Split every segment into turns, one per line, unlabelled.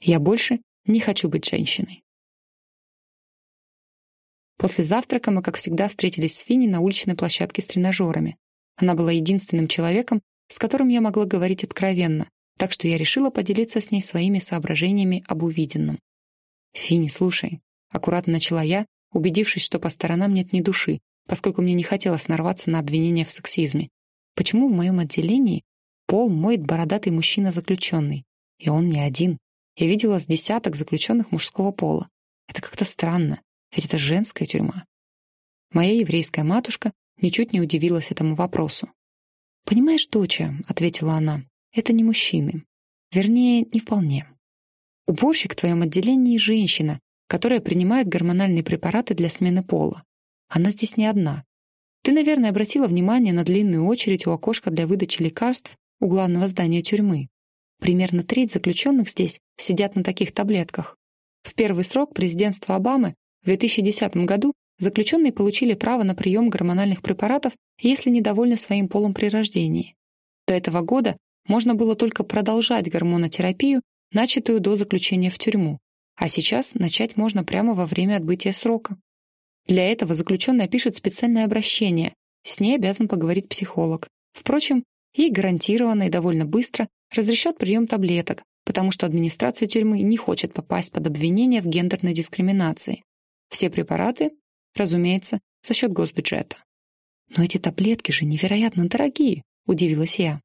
Я больше не хочу быть женщиной. После завтрака мы, как всегда, встретились с Финни на уличной площадке с тренажерами. Она была единственным человеком, с которым я могла говорить откровенно, так что я решила поделиться с ней своими соображениями об увиденном. «Финни, слушай», — аккуратно начала я, убедившись, что по сторонам нет ни души, поскольку мне не хотелось нарваться на обвинения в сексизме. Почему в моем отделении пол моет бородатый мужчина-заключенный? И он не один. Я видела с десяток заключенных мужского пола. Это как-то странно. Ведь это женская тюрьма. Моя еврейская матушка ничуть не удивилась этому вопросу. «Понимаешь, доча», — ответила она, — «это не мужчины. Вернее, не вполне. Уборщик в твоем отделении — женщина, которая принимает гормональные препараты для смены пола. Она здесь не одна. Ты, наверное, обратила внимание на длинную очередь у окошка для выдачи лекарств у главного здания тюрьмы. Примерно треть заключенных здесь сидят на таких таблетках. В первый срок президентства Обамы в 2010 году заключенные получили право на прием гормональных препаратов, если недовольны своим полом при рождении. До этого года можно было только продолжать гормонотерапию, начатую до заключения в тюрьму, а сейчас начать можно прямо во время отбытия срока. Для этого заключенная пишет специальное обращение, с ней обязан поговорить психолог. Впрочем, ей гарантированно и довольно быстро разрешат прием таблеток, потому что администрация тюрьмы не хочет попасть под обвинение в гендерной дискриминации. Все препараты, разумеется, за счет госбюджета. «Но эти таблетки же невероятно дорогие», — удивилась я.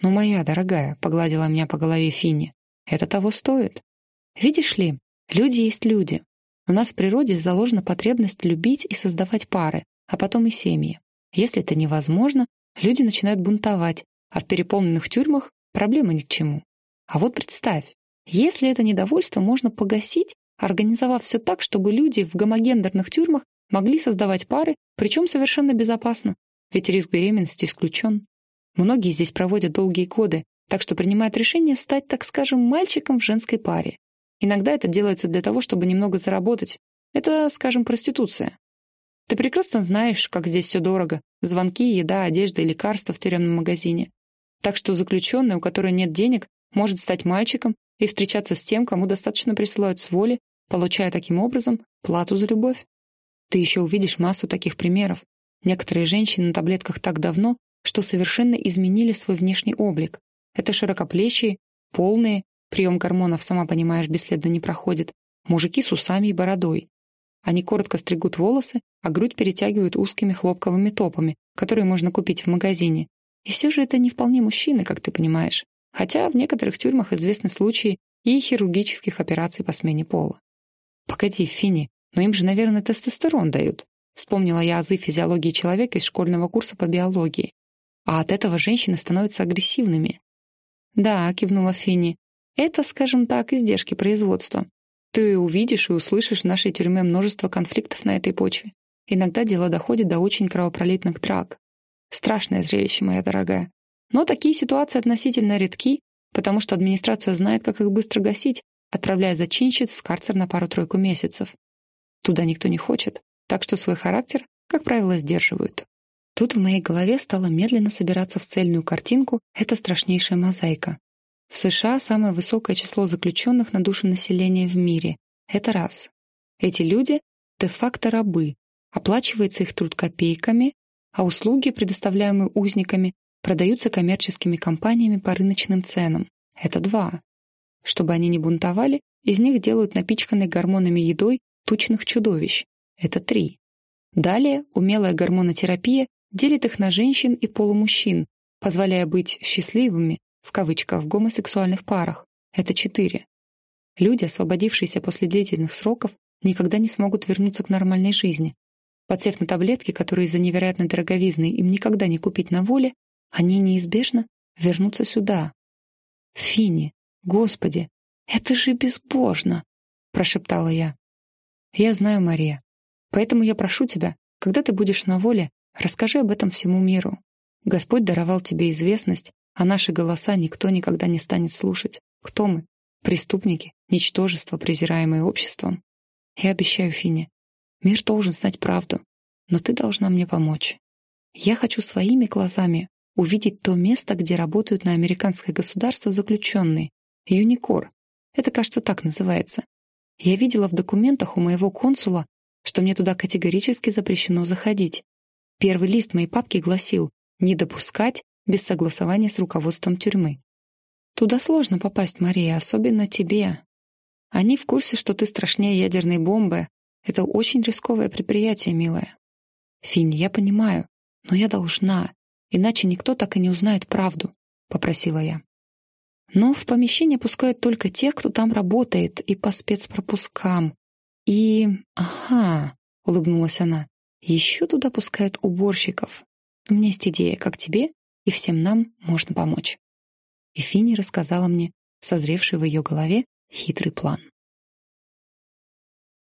«Ну, моя дорогая», — погладила меня по голове Финни, — «это того стоит. Видишь ли, люди есть люди. У нас в природе заложена потребность любить и создавать пары, а потом и семьи. Если это невозможно, люди начинают бунтовать, а в переполненных тюрьмах проблемы ни к чему. А вот представь, если это недовольство можно погасить организовав все так, чтобы люди в гомогендерных тюрьмах могли создавать пары, причем совершенно безопасно, ведь риск беременности исключен. Многие здесь проводят долгие годы, так что принимают решение стать, так скажем, мальчиком в женской паре. Иногда это делается для того, чтобы немного заработать. Это, скажем, проституция. Ты прекрасно знаешь, как здесь все дорого. Звонки, еда, одежда и лекарства в тюремном магазине. Так что заключенный, у которого нет денег, может стать мальчиком и встречаться с тем, кому достаточно присылают с воли получая таким образом плату за любовь. Ты еще увидишь массу таких примеров. Некоторые женщины на таблетках так давно, что совершенно изменили свой внешний облик. Это широкоплечие, полные, прием гормонов, сама понимаешь, бесследно не проходит, мужики с усами и бородой. Они коротко стригут волосы, а грудь перетягивают узкими хлопковыми топами, которые можно купить в магазине. И все же это не вполне мужчины, как ты понимаешь. Хотя в некоторых тюрьмах известны случаи и хирургических операций по смене пола. «Погоди, Финни, но им же, наверное, тестостерон дают». Вспомнила я азы физиологии человека из школьного курса по биологии. А от этого женщины становятся агрессивными. «Да», — кивнула Финни, — «это, скажем так, издержки производства. Ты увидишь и услышишь в нашей тюрьме множество конфликтов на этой почве. Иногда дело доходит до очень кровопролитных драк. Страшное зрелище, моя дорогая. Но такие ситуации относительно редки, потому что администрация знает, как их быстро гасить, отправляя зачинщиц в карцер на пару-тройку месяцев. Туда никто не хочет, так что свой характер, как правило, сдерживают. Тут в моей голове стала медленно собираться в цельную картинку эта страшнейшая мозаика. В США самое высокое число заключенных на душу населения в мире. Это раз. Эти люди — де-факто рабы, оплачивается их труд копейками, а услуги, предоставляемые узниками, продаются коммерческими компаниями по рыночным ценам. Это два. Чтобы они не бунтовали, из них делают напичканные гормонами едой тучных чудовищ. Это три. Далее умелая гормонотерапия делит их на женщин и полумужчин, позволяя быть «счастливыми» в кавычках в гомосексуальных парах. Это четыре. Люди, освободившиеся после длительных сроков, никогда не смогут вернуться к нормальной жизни. Подсев на таблетки, которые из-за невероятной дороговизны им никогда не купить на воле, они неизбежно вернутся сюда. Фини, Господи, это же безбожно!» — прошептала я. «Я знаю, Мария. Поэтому я прошу тебя, когда ты будешь на воле, расскажи об этом всему миру. Господь даровал тебе известность, а наши голоса никто никогда не станет слушать. Кто мы? Преступники, ничтожество, презираемые обществом. Я обещаю, Фине, мир должен знать правду, но ты должна мне помочь. Я хочу своими глазами увидеть то место, где работают на американское государство заключенные, Юникор. Это, кажется, так называется. Я видела в документах у моего консула, что мне туда категорически запрещено заходить. Первый лист моей папки гласил «Не допускать без согласования с руководством тюрьмы». Туда сложно попасть, Мария, особенно тебе. Они в курсе, что ты страшнее ядерной бомбы. Это очень рисковое предприятие, милая. Финни, я понимаю, но я должна, иначе никто так и не узнает правду, попросила я. Но в помещение пускают только тех, кто там работает, и по спецпропускам. И... Ага, улыбнулась она. Еще туда пускают уборщиков. У меня есть идея, как тебе и всем нам можно помочь. И Финни рассказала мне созревший в ее голове хитрый план.